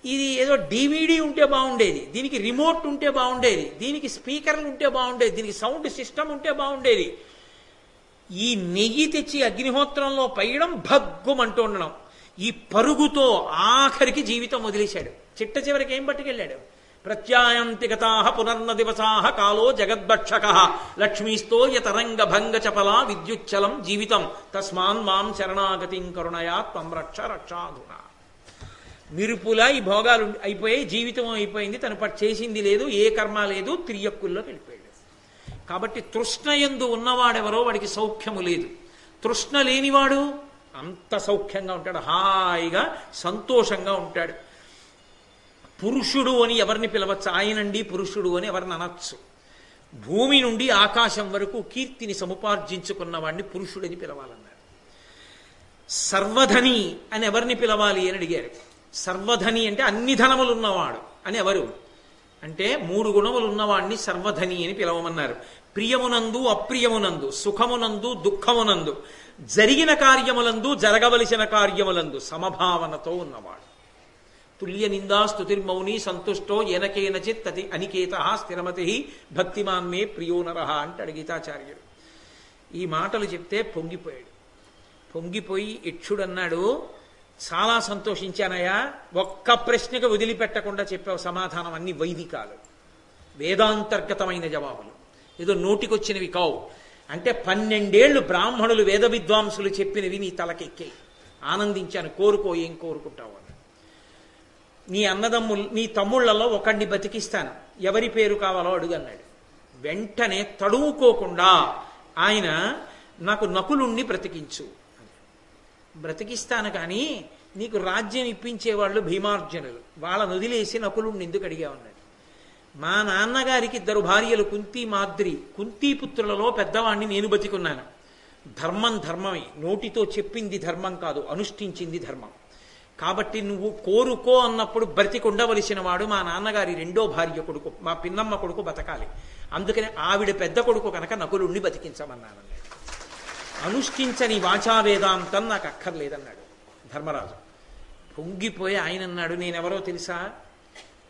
ఇది ఏదో డివిడి ఉంటే బాగుండేది. దీనికి రిమోట్ ఉంటే బాగుండేది. దీనికి స్పీకర్లు ఉంటే బాగుండేది. దీనికి సౌండ్ సిస్టమ్ ఉంటే బాగుండేది. ఈ నెయ్యి తెచ్చి అగ్నిహోత్రంలో పైయడం భగ్గుమంటూ ఉండడం. ఈ పరుగుతో ఆఖరికి జీవితం వదిలేశాడు. చిట్ట చివరికి ఏం పట్టుకెళ్ళాడు? ప్రత్యాయంతి గతా పునర్న దివసా కాలో జగద్భక్షక. లక్ష్మీస్తో యతరంగ భంగ చపలా విద్యుచ్చలం జీవితం. తస్మాన్ మాం శరణాగతిం కరుణయా త్వం రక్ష రక్షాధునా నిరుపుల ఈ భోగాలు అయిపోయాయి జీవితం అయిపోయింది తను పట్ చేసింది లేదు ఏ కర్మ లేదు త్రియక్కుల్లో వెళ్ళిపోయాడు. కాబట్టి తృష్ణ ఎందు ఉన్నవాడెవరో వాడికి సౌఖ్యము లేదు. తృష్ణ లేనివాడు అంత సౌఖ్యంగా ఉంటాడు హాయిగా సంతోషంగా ఉంటాడు. పురుషుడు అని ఎవరిని పిలవచ్చు? ఆయనండి పురుషుడు అని ఎవరిని అనొచ్చు. భూమి నుండి ఆకాశం వరకు కీర్తిని సముపార్జించుకున్న వాడిని పురుషుడని పిలవాలన్నారు. సర్వధని అని ఎవరిని పిలవాలి అని అడిగారు. సర్వధని అంటే అన్ని ధనములు ఉన్నవాడు అని ఎవరు? అంటే మూడు గుణములు ఉన్నవాడిని సర్వధని అని పిలవమన్నారు. ప్రియమునందు అప్రియమునందు సుఖమునందు దుఃఖమునందు జరిగిన కార్యములందు జరగవలసిన కార్యములందు సమభావనతో ఉన్నవాడు. తుల్య నిందా స్తుతిర్మౌని సంతుష్టో ఎనకేనచిత్ అతి అనికేత స్థిరమతి భక్తిమాన్మే ప్రియోనర ప్రియో అంటాడు గీతాచార్యుడు ఈ మాటలు చెప్తే పొంగిపోయాడు. పొంగిపోయి ఇక్షుడన్నాడు చాలా సంతోషించానయ్యా ఒక్క ప్రశ్నకు వదిలిపెట్టకుండా చెప్పావు సమాధానం అన్ని వైదికాలు. వేదాంతర్గతమైన జవాబులు. ఏదో నోటికొచ్చినవి కావు. అంటే పన్నెండేళ్ళు బ్రాహ్మణులు వేద విద్వాంసులు చెప్పినవి నీ తలకెక్కాయి. ఆనందించాను కోరుకో ఏం కోరుకుంటావు నీ అన్నదమ్ములు నీ తమ్ముళ్ళలో ఒకడిని బతికిస్తాను. ఎవరి పేరు కావాలో అడుగన్నాడు. వెంటనే తడువుకోకుండా ఆయన నాకు నకులుణ్ణి బ్రతికించు. బ్రతికిస్తాను కానీ నీకు రాజ్యం ఇప్పించేవాళ్ళు భీమార్జునులు. వాళ్ళ వదిలేసి నకులుణ్ణి ఎందుకు అడిగా ఉన్నాడు మా నాన్నగారికి ఇద్దరు భార్యలు కుంతి మాద్రి కుంతి పుత్రులలో పెద్దవాణ్ణి నేను బతికున్నాను. ధర్మం ధర్మమే. నోటితో చెప్పింది ధర్మం కాదు అనుష్ఠించింది ధర్మం. కాబట్టి నువ్వు కోరుకో అన్నప్పుడు బ్రతికుండవలసిన వాడు మా నాన్నగారి రెండో భార్య కొడుకు మా పిన్నమ్మ కొడుకు బతకాలి. అందుకని ఆవిడ పెద్ద కొడుకు కనుక నకులుణ్ణి బతికించమన్నాను అనుష్ఠించని వాచా వేదాంతం నాకు అక్కర్లేదన్నాడు ధర్మరాజు. పొంగిపోయి ఆయన అన్నాడు నేనెవరో తెలుసా?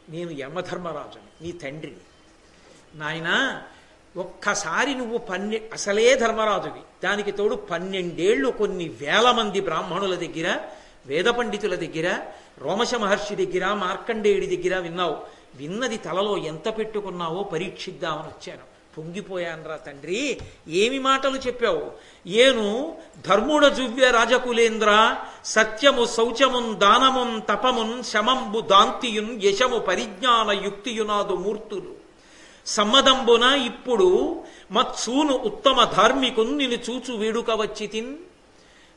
నేను యమధర్మరాజుని నీ తండ్రిని. నాయన ఒక్కసారి నువ్వు పన్నె అసలే ధర్మరాజువి. దానికి తోడు పన్నెండేళ్ళు కొన్ని వేల మంది బ్రాహ్మణుల దగ్గర వేద పండితుల దగ్గర రోమశ మహర్షి దగ్గర మార్కండేయుడి దగ్గర విన్నావు. విన్నది తలలో ఎంత పెట్టుకున్నావో పరీక్షిద్దామని వచ్చాను. పొంగిపోయానరా తండ్రి ఏమి మాటలు చెప్పావు? ఏను ధర్ముడ జువ్య రాజకులేంద్ర సత్యము శౌచమున్ దానమున్ తపమున్ శమంబు దాంతియున్ యశము పరిజ్ఞాన యుక్తియునాదు మూర్తులు. సమ్మదంబున ఇప్పుడు మత్సూను ఉత్తమ ధార్మికున్ నిన్ను చూచు వేడుక వచ్చి తిన్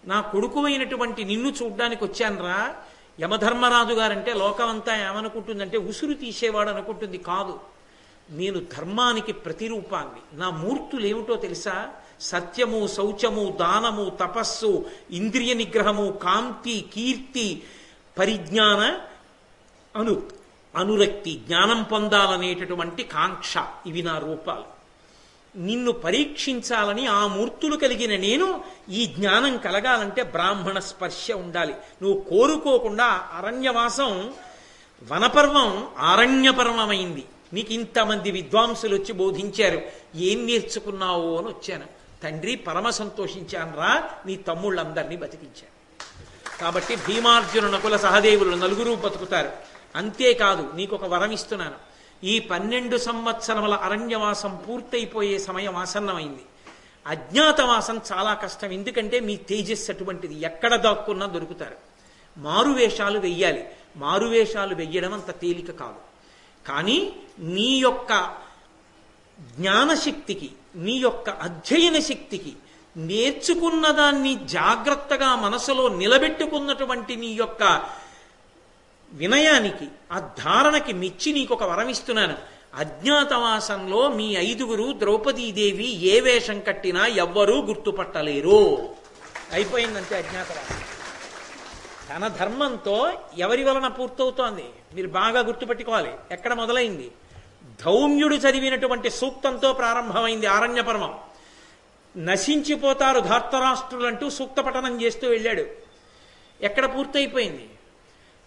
నా కొడుకు అయినటువంటి నిన్ను చూడ్డానికి వచ్చానురా. యమధర్మరాజు గారంటే లోకమంతా ఏమనుకుంటుందంటే ఉసురు తీసేవాడు అనుకుంటుంది కాదు. నేను ధర్మానికి ప్రతిరూపాన్ని. నా మూర్తులు ఏమిటో తెలుసా? సత్యము శౌచము దానము తపస్సు ఇంద్రియ నిగ్రహము కాంతి కీర్తి పరిజ్ఞాన అను అనురక్తి జ్ఞానం పొందాలనేటటువంటి కాంక్ష. ఇవి నా రూపాలు. నిన్ను పరీక్షించాలని ఆ మూర్తులు కలిగిన నేను ఈ జ్ఞానం కలగాలంటే బ్రాహ్మణ స్పర్శ ఉండాలి. నువ్వు కోరుకోకుండా అరణ్యవాసం వనపర్వం అరణ్యపర్వమైంది నీకు ఇంతమంది విద్వాంసులు వచ్చి బోధించారు. ఏం నేర్చుకున్నావు అని వచ్చాను. తండ్రి పరమ సంతోషించానురా నీ తమ్ముళ్ళందరినీ బతికించాను. కాబట్టి భీమార్జున నకుల సహదేవులు నలుగురు బతుకుతారు. అంతేకాదు నీకు ఒక వరం ఇస్తున్నాను. ఈ పన్నెండు సంవత్సరముల అరణ్యవాసం పూర్తయిపోయే సమయం ఆసన్నమైంది. అజ్ఞాతవాసం చాలా కష్టం. ఎందుకంటే మీ తేజస్సు అటువంటిది ఎక్కడ దాక్కున్నా దొరుకుతారు. మారువేషాలు వెయ్యాలి. మారువేషాలు వెయ్యడం అంత తేలిక కాదు. కానీ నీ యొక్క జ్ఞానశక్తికి నీ యొక్క అధ్యయన శక్తికి నేర్చుకున్న దాన్ని జాగ్రత్తగా మనసులో నిలబెట్టుకున్నటువంటి నీ యొక్క వినయానికి ఆ ధారణకి మెచ్చి నీకు ఒక వరం ఇస్తున్నాను అజ్ఞాతవాసంలో మీ ఐదుగురు ద్రౌపదీదేవి ఏ వేషం కట్టినా ఎవ్వరూ గుర్తుపట్టలేరు. అయిపోయిందంతే అజ్ఞాతవాసం. తన ధర్మంతో ఎవరి వలన పూర్తవుతోంది? మీరు బాగా గుర్తుపెట్టుకోవాలి. ఎక్కడ మొదలైంది? ధౌమ్యుడు చదివినటువంటి సూక్తంతో ప్రారంభమైంది ఆరణ్యపర్వం. నశించిపోతారు ధార్తరాష్ట్రులంటూ సూక్త పఠనం చేస్తూ వెళ్ళాడు. ఎక్కడ పూర్తయిపోయింది?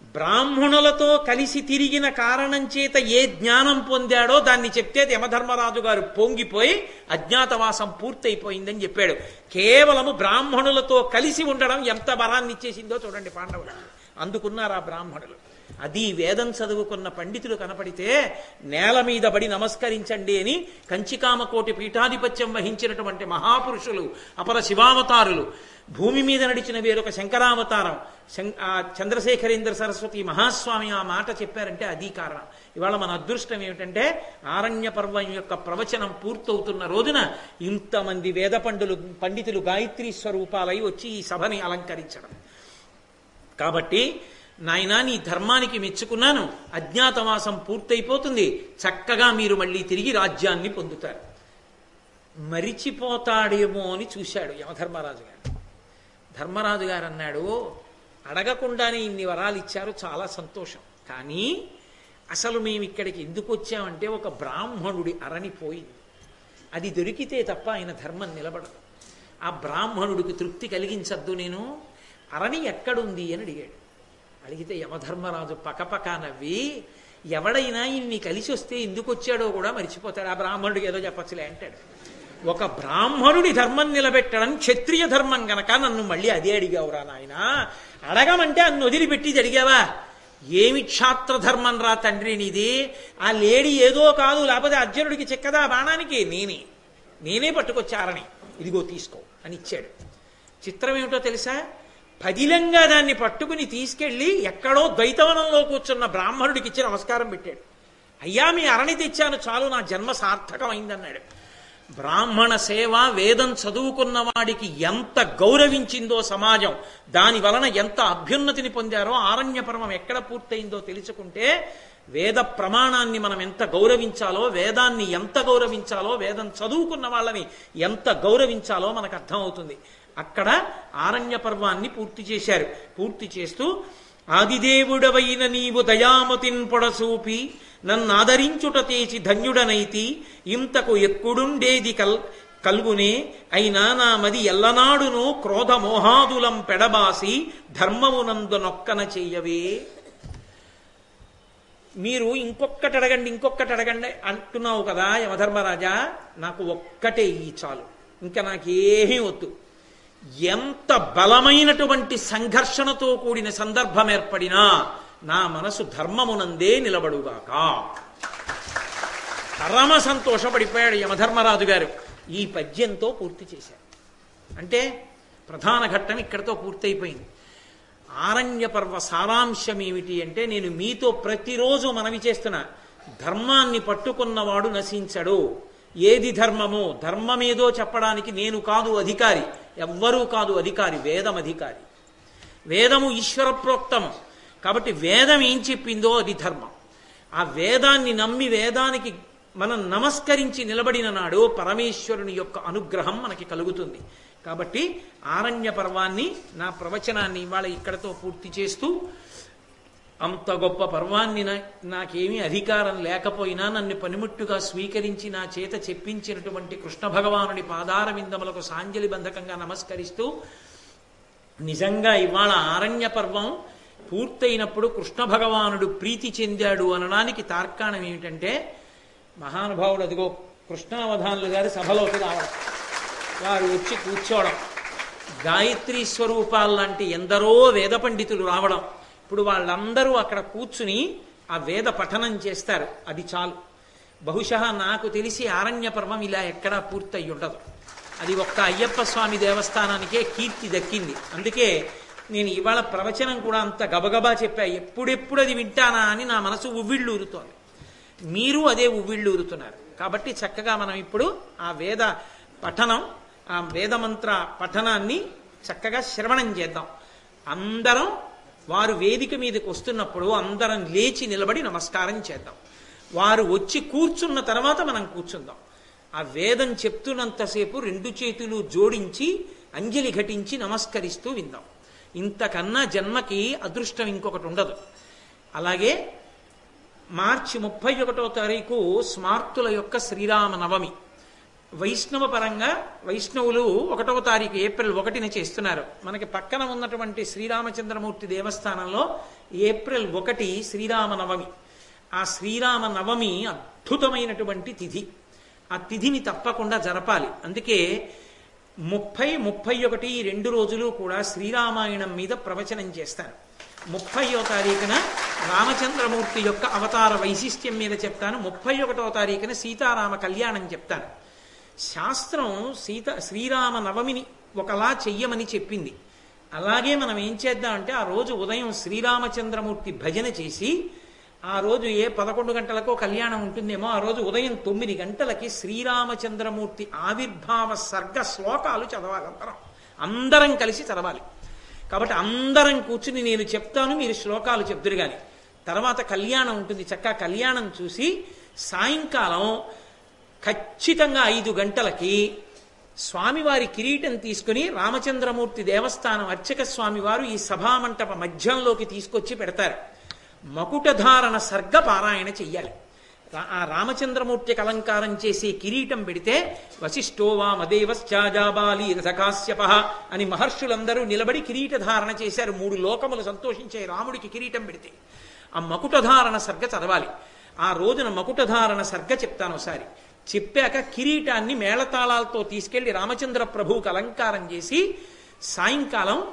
బ్రాహ్మణులతో కలిసి తిరిగిన కారణం చేత ఏ జ్ఞానం పొందాడో దాన్ని చెప్తే యమధర్మరాజు గారు పొంగిపోయి అజ్ఞాతవాసం పూర్తయిపోయిందని చెప్పాడు. కేవలము బ్రాహ్మణులతో కలిసి ఉండడం ఎంత బలాన్ని ఇచ్చేసిందో చూడండి పాండవులు. అందుకున్నారు ఆ బ్రాహ్మణులు? అది వేదం చదువుకున్న పండితులు కనపడితే నేల మీద పడి నమస్కరించండి అని కంచికామకోటి పీఠాధిపత్యం వహించినటువంటి మహాపురుషులు అపర శివావతారులు. భూమి మీద నడిచిన వేరొక శంకరావతారం చంద్రశేఖరేంద్ర సరస్వతి మహాస్వామి ఆ మాట చెప్పారంటే అది కారణం. ఇవాళ మన అదృష్టం ఏమిటంటే ఆరణ్య పర్వం యొక్క ప్రవచనం పూర్తవుతున్న రోజున ఇంతమంది వేద పండులు పండితులు గాయత్రీ స్వరూపాలై వచ్చి ఈ సభని అలంకరించడం. కాబట్టి నాయనా నీ ధర్మానికి మెచ్చుకున్నాను. అజ్ఞాతవాసం పూర్తయిపోతుంది. చక్కగా మీరు మళ్ళీ తిరిగి రాజ్యాన్ని పొందుతారు. మరిచిపోతాడేమో అని చూశాడు యమధర్మరాజు గారు. ధర్మరాజు గారు అన్నాడు అడగకుండానే ఇన్ని వరాలు ఇచ్చారు చాలా సంతోషం. కానీ అసలు మేము ఇక్కడికి ఎందుకు వచ్చామంటే ఒక బ్రాహ్మణుడి అరణి పోయింది. అది దొరికితే తప్ప ఆయన ధర్మం నిలబడదు. ఆ బ్రాహ్మణుడికి తృప్తి కలిగించద్దు నేను. అరణి ఎక్కడుంది? అని అడిగాడు. అడిగితే యమధర్మరాజు పకపక నవ్వి ఎవడైనా ఇన్ని కలిసి వస్తే ఎందుకు వచ్చాడో కూడా మర్చిపోతాడు. ఆ బ్రాహ్మణుడికి ఏదో చెప్పచ్చులే అంటాడు. ఒక బ్రాహ్మణుడి ధర్మం నిలబెట్టడం క్షత్రియ ధర్మం గనక నన్ను మళ్ళీ అదే అడిగావురా నాయన. అడగమంటే అన్ను వదిలిపెట్టి అడిగావా ఏమి క్షాత్రధర్మం రా తండ్రి నీది? ఆ లేడీ ఏదో కాదు లేకపోతే అర్జునుడికి చెక్కదా బాణానికి? నేనే. నేనే పట్టుకొచ్చారని. ఇదిగో తీసుకో అని ఇచ్చాడు. చిత్రం ఏమిటో తెలుసా? పదిలంగా దాన్ని పట్టుకుని తీసుకెళ్ళి ఎక్కడో ద్వైతవనంలో కూర్చున్న బ్రాహ్మణుడికి ఇచ్చి నమస్కారం పెట్టాడు. అయ్యా మీ అరణి తెచ్చాను చాలు నా జన్మ సార్థకమైందన్నాడు. బ్రాహ్మణ సేవ వేదం చదువుకున్న వాడికి ఎంత గౌరవించిందో సమాజం దాని వలన ఎంత అభ్యున్నతిని పొందారో ఆరణ్యపర్వం ఎక్కడ పూర్తయిందో తెలుసుకుంటే వేద ప్రమాణాన్ని మనం ఎంత గౌరవించాలో వేదాన్ని ఎంత గౌరవించాలో వేదం చదువుకున్న వాళ్ళని ఎంత గౌరవించాలో మనకు అర్థమవుతుంది. అక్కడ ఆరణ్య పర్వాన్ని పూర్తి చేశారు. పూర్తి చేస్తూ ఆదిదేవుడవైన నీవు దయామతిన్ పొడసూపి నన్నాదరించుట తేచి ధన్యుడనైతి ఇంతకు ఎక్కుడుండేది కల్ కల్గునే అయినా నా మది ఎల్లనాడును క్రోధ మోహాదులం పెడబాసి ధర్మమునందు నొక్కన చెయ్యవే మీరు ఇంకొక్కటి అడగండి ఇంకొక్కటి అడగండి అంటున్నావు కదా యమధర్మరాజా నాకు ఒక్కటే ఈ చాలు. ఇంకా నాకేమీ వద్దు. ఎంత బలమైనటువంటి సంఘర్షణతో కూడిన సందర్భం ఏర్పడినా నా మనసు ధర్మమునందే నిలబడుగాక. పరమ సంతోషపడిపోయాడు యమధర్మరాజు గారు. ఈ పద్యంతో పూర్తి చేశారు. అంటే ప్రధాన ఘట్టం ఇక్కడితో పూర్తయిపోయింది. ఆరణ్య పర్వ సారాంశం ఏమిటి అంటే నేను మీతో ప్రతిరోజు మనవి చేస్తున్నా. ధర్మాన్ని పట్టుకున్నవాడు నశించడు. ఏది ధర్మమో ధర్మమేదో చెప్పడానికి నేను కాదు అధికారి. ఎవ్వరూ కాదు అధికారి వేదం అధికారి. వేదము ఈశ్వర ప్రోక్తము కాబట్టి వేదం ఏం చెప్పిందో అది ధర్మం. ఆ వేదాన్ని నమ్మి వేదానికి మనం నమస్కరించి నిలబడిన నాడు పరమేశ్వరుని యొక్క అనుగ్రహం మనకి కలుగుతుంది. కాబట్టి ఆరణ్య పర్వాన్ని నా ప్రవచనాన్ని ఇవాళ ఇక్కడతో పూర్తి చేస్తూ అంత గొప్ప పర్వాన్ని నాకేమీ అధికారం లేకపోయినా నన్ను పనిముట్టుగా స్వీకరించి నా చేత చెప్పించినటువంటి కృష్ణ భగవానుడి పాదార విందములకు సాంజలి బంధకంగా నమస్కరిస్తూ నిజంగా ఇవాళ ఆరణ్య పర్వం పూర్తయినప్పుడు కృష్ణ భగవానుడు ప్రీతి చెందాడు అనడానికి తార్కాణం ఏమిటంటే మహానుభావుడు అదిగో కృష్ణావధానులు గారి సభలోకి రావడం. వారు వచ్చి కూర్చోవడం. గాయత్రీ స్వరూపాలు లాంటి ఎందరో వేద పండితులు రావడం. ఇప్పుడు వాళ్ళందరూ అక్కడ కూర్చుని ఆ వేద పఠనం చేస్తారు. అది చాలు. బహుశా నాకు తెలిసి ఆరణ్య పర్వం ఇలా ఎక్కడా పూర్తయి ఉండదు అది ఒక్క అయ్యప్ప స్వామి దేవస్థానానికే కీర్తి దక్కింది. అందుకే నేను ఇవాళ ప్రవచనం కూడా అంత గబగబా చెప్పా. ఎప్పుడెప్పుడు అది వింటానా అని నా మనసు ఉవ్విళ్ళూరుతోంది. మీరు అదే ఉవ్విళ్ళూరుతున్నారు. కాబట్టి చక్కగా మనం ఇప్పుడు ఆ వేద పఠనం ఆ వేదమంత్ర పఠనాన్ని చక్కగా శ్రవణం చేద్దాం. అందరం వారు వేదిక మీదకి వస్తున్నప్పుడు అందరం లేచి నిలబడి నమస్కారం చేద్దాం. వారు వచ్చి కూర్చున్న తర్వాత మనం కూర్చుందాం. ఆ వేదం చెప్తున్నంతసేపు రెండు చేతులు జోడించి అంజలి ఘటించి నమస్కరిస్తూ విందాం. ఇంతకన్నా జన్మకి అదృష్టం ఇంకొకటి ఉండదు. అలాగే మార్చి ముప్పై ఒకటో తారీఖు స్మార్తుల యొక్క శ్రీరామ నవమి వైష్ణవ పరంగా వైష్ణవులు ఒకటవ తారీఖు ఏప్రిల్ ఒకటిన చేస్తున్నారు. మనకి పక్కన ఉన్నటువంటి శ్రీరామచంద్రమూర్తి దేవస్థానంలో ఏప్రిల్ ఒకటి శ్రీరామనవమి. ఆ శ్రీరామ నవమి అద్భుతమైనటువంటి తిథి. ఆ తిథిని తప్పకుండా జరపాలి. అందుకే ముప్పై ముప్పై ఒకటి రెండు రోజులు కూడా శ్రీరామాయణం మీద ప్రవచనం చేస్తారు. ముప్పయో తారీఖున రామచంద్రమూర్తి యొక్క అవతార వైశిష్ట్యం మీద చెప్తాను. ముప్పై ఒకటో తారీఖున సీతారామ కళ్యాణం చెప్తాను. శాస్త్రం సీత శ్రీరామ నవమిని ఒకలా చెయ్యమని చెప్పింది. అలాగే మనం ఏం చేద్దామంటే ఆ రోజు ఉదయం శ్రీరామచంద్రమూర్తి భజన చేసి ఆ రోజు ఏ పదకొండు గంటలకో కళ్యాణం ఉంటుందేమో ఆ రోజు ఉదయం తొమ్మిది గంటలకి శ్రీరామచంద్రమూర్తి ఆవిర్భావ సర్గ శ్లోకాలు చదవాలి అందరం అందరం కలిసి చదవాలి. కాబట్టి అందరం కూర్చుని నేను చెప్తాను మీరు శ్లోకాలు చెప్తురు కానీ తర్వాత కళ్యాణం ఉంటుంది చక్కగా కళ్యాణం చూసి సాయంకాలం ఖచ్చితంగా ఐదు గంటలకి స్వామివారి కిరీటం తీసుకుని రామచంద్రమూర్తి దేవస్థానం అర్చక స్వామివారు ఈ సభామంటప మధ్యంలోకి తీసుకొచ్చి పెడతారు. మకుటధారణ సర్గ పారాయణ చెయ్యాలి. రా- ఆ రామచంద్రమూర్తికి అలంకారం చేసి కిరీటం పెడితే వశిష్ఠోవా మదేవశ్చాజాబాలి రథకాశ్యప అని మహర్షులందరూ నిలబడి కిరీట ధారణ చేశారు. మూడు లోకములు సంతోషించే రాముడికి కిరీటం పెడితే. ఆ మకుటధారణ సర్గ చదవాలి. ఆ రోజున మకుటధారణ సర్గ చెప్తాను ఒకసారి. చెప్పాక కిరీటాన్ని మేళతాళాలతో తీసుకెళ్ళి రామచంద్ర ప్రభువుకి అలంకారం చేసి సాయంకాలం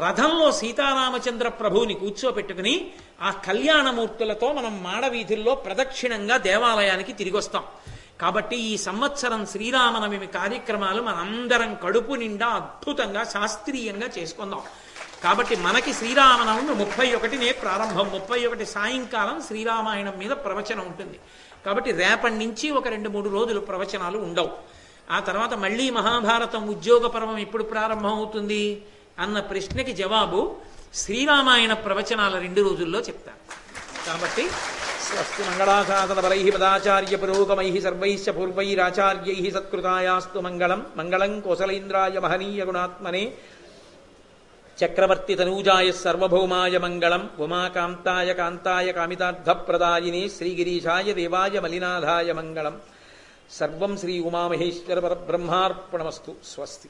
రథంలో సీతారామచంద్ర ప్రభువుని కూర్చోపెట్టుకుని ఆ కళ్యాణమూర్తులతో మనం మాడవీధుల్లో ప్రదక్షిణంగా దేవాలయానికి తిరిగి వస్తాం కాబట్టి ఈ సంవత్సరం శ్రీరామనవమి కార్యక్రమాలు మనందరం కడుపు నిండా అద్భుతంగా శాస్త్రీయంగా చేసుకుందాం. కాబట్టి మనకి శ్రీరామనవమి ముప్పై ఒకటినే ప్రారంభం. ముప్పై ఒకటి సాయంకాలం శ్రీరామాయణం మీద ప్రవచనం ఉంటుంది. కాబట్టి రేపటి నుంచి ఒక రెండు మూడు రోజులు ప్రవచనాలు ఉండవు. ఆ తర్వాత మళ్ళీ మహాభారతం ఉద్యోగ పర్వం ఎప్పుడు ప్రారంభం అవుతుంది అన్న ప్రశ్నకి జవాబు శ్రీరామాయణ ప్రవచనాల రెండు రోజుల్లో చెప్తారు. కాబట్టి స్వస్తి మంగళాశాసనపరై పదాచార్య పురోగమై సర్వైశ్చ పూర్వైరాచార్యై సత్కృతాయాస్తు మంగళం. మంగళం కోసలేంద్రాయ మహనీయ గుణాత్మనే చక్రవర్తి తనూజాయ సర్వభౌమాయ మంగళం ఉమాకాంతాయ కాంతాయ కామితార్థప్రదాయిని శ్రీగిరీశాయ దేవాయ మలినాథాయ మంగళం. సర్వం శ్రీ ఉమామహేశ్వర పరబ్రహ్మార్పణమస్తు స్వస్తి.